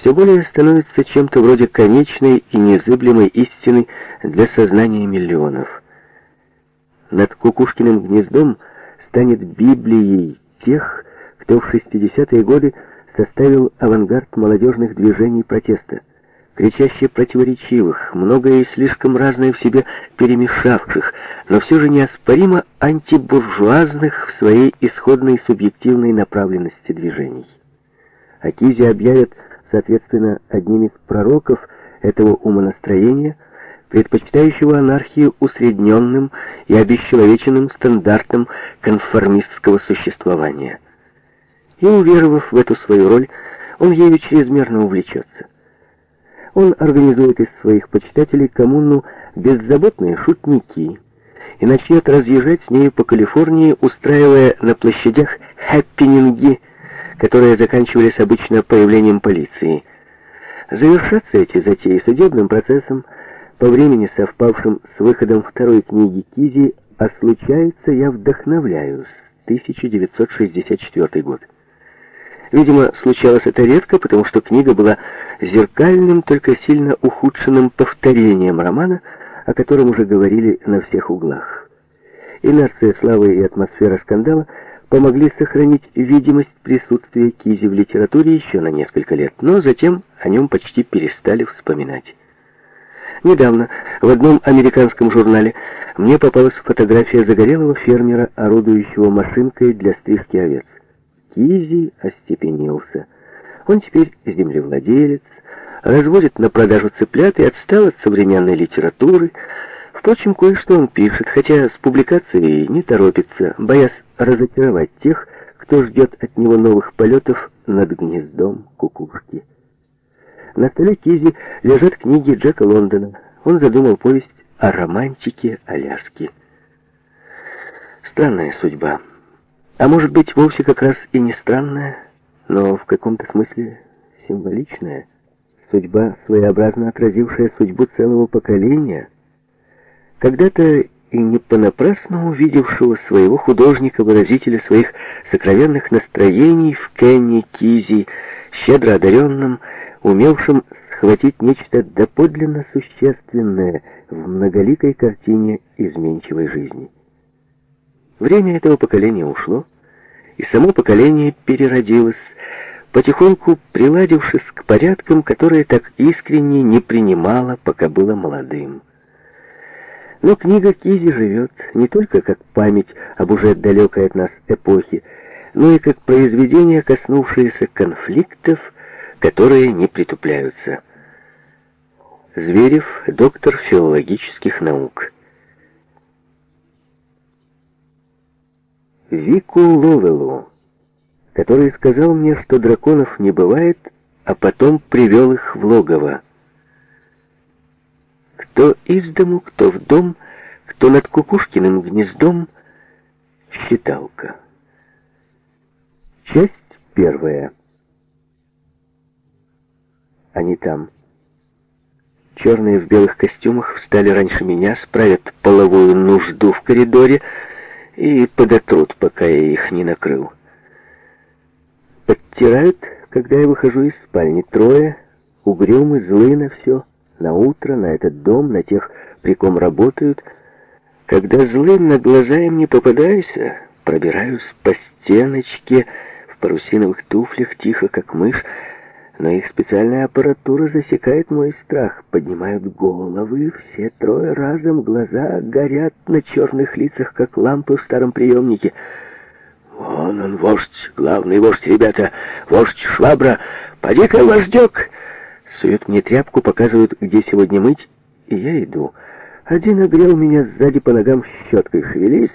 все более становится чем-то вроде конечной и незыблемой истины для сознания миллионов. Над Кукушкиным гнездом станет Библией тех, кто в 60-е годы составил авангард молодежных движений протеста, кричаще противоречивых, многое и слишком разное в себе перемешавших, но все же неоспоримо антибуржуазных в своей исходной субъективной направленности движений. Акизи объявят Соответственно, одним из пророков этого умонастроения, предпочитающего анархию усредненным и обесчеловеченным стандартам конформистского существования. И уверовав в эту свою роль, он ею чрезмерно увлечется. Он организует из своих почитателей коммуну «беззаботные шутники» и начнет разъезжать с нею по Калифорнии, устраивая на площадях хэппининги – которые заканчивались обычно появлением полиции. Завершаться эти затеи судебным процессом, по времени совпавшим с выходом второй книги Кизи «А случается, я вдохновляюсь» 1964 год. Видимо, случалось это редко, потому что книга была зеркальным, только сильно ухудшенным повторением романа, о котором уже говорили на всех углах. Инерция славы и атмосфера скандала – помогли сохранить видимость присутствия Кизи в литературе еще на несколько лет, но затем о нем почти перестали вспоминать. Недавно в одном американском журнале мне попалась фотография загорелого фермера, орудующего машинкой для стрижки овец. Кизи остепенился. Он теперь землевладелец, разводит на продажу цыплят и отстал от современной литературы. Впрочем, кое-что он пишет, хотя с публикацией не торопится, боясь разочаровать тех, кто ждет от него новых полетов над гнездом кукушки. На столе Кизи лежат книги Джека Лондона. Он задумал повесть о романчике Аляски. Странная судьба. А может быть, вовсе как раз и не странная, но в каком-то смысле символичная. Судьба, своеобразно отразившая судьбу целого поколения. Когда-то и не понапрасну увидевшего своего художника, выразителя своих сокровенных настроений в Кенни Кизи, щедро одаренном, умевшим схватить нечто доподлинно существенное в многоликой картине изменчивой жизни. Время этого поколения ушло, и само поколение переродилось, потихоньку приладившись к порядкам, которые так искренне не принимало, пока было молодым. Но книга Кизи живет не только как память об уже далекой от нас эпохе, но и как произведение, коснувшееся конфликтов, которые не притупляются. Зверев, доктор филологических наук. Вику Ловелу, который сказал мне, что драконов не бывает, а потом привел их в логово кто из дому, кто в дом, кто над Кукушкиным гнездом, считалка. Часть первая. Они там. Черные в белых костюмах встали раньше меня, справят половую нужду в коридоре и подотрут, пока я их не накрыл. Подтирают, когда я выхожу из спальни. Трое, угрюмы, злы на все на утро, на этот дом, на тех, при ком работают. Когда злым на глаза им не попадайся, пробираюсь по стеночке в парусиновых туфлях, тихо, как мышь, но их специальная аппаратура засекает мой страх. Поднимают головы, все трое разом, глаза горят на черных лицах, как лампы в старом приемнике. «Вон он, вождь, главный вождь, ребята, вождь Швабра! Поди-ка, вождек!» сует мне тряпку, показывает, где сегодня мыть, и я иду. Один огрел меня сзади по ногам щеткой. Шевелись,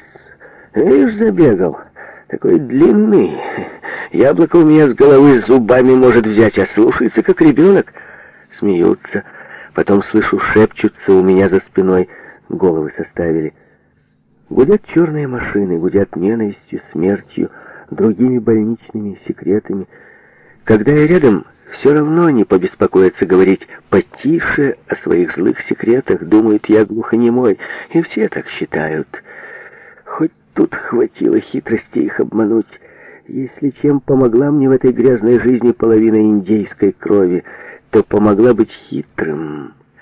видишь, забегал. Такой длинный. Яблоко у меня с головы зубами может взять, а слушается, как ребенок. Смеются. Потом слышу, шепчутся у меня за спиной. Головы составили. Гудят черные машины, гудят ненавистью, смертью, другими больничными секретами. Когда я рядом, все равно не побеспокоятся говорить потише о своих злых секретах, думают, я глухонемой, и все так считают. Хоть тут хватило хитрости их обмануть, если чем помогла мне в этой грязной жизни половина индейской крови, то помогла быть хитрым».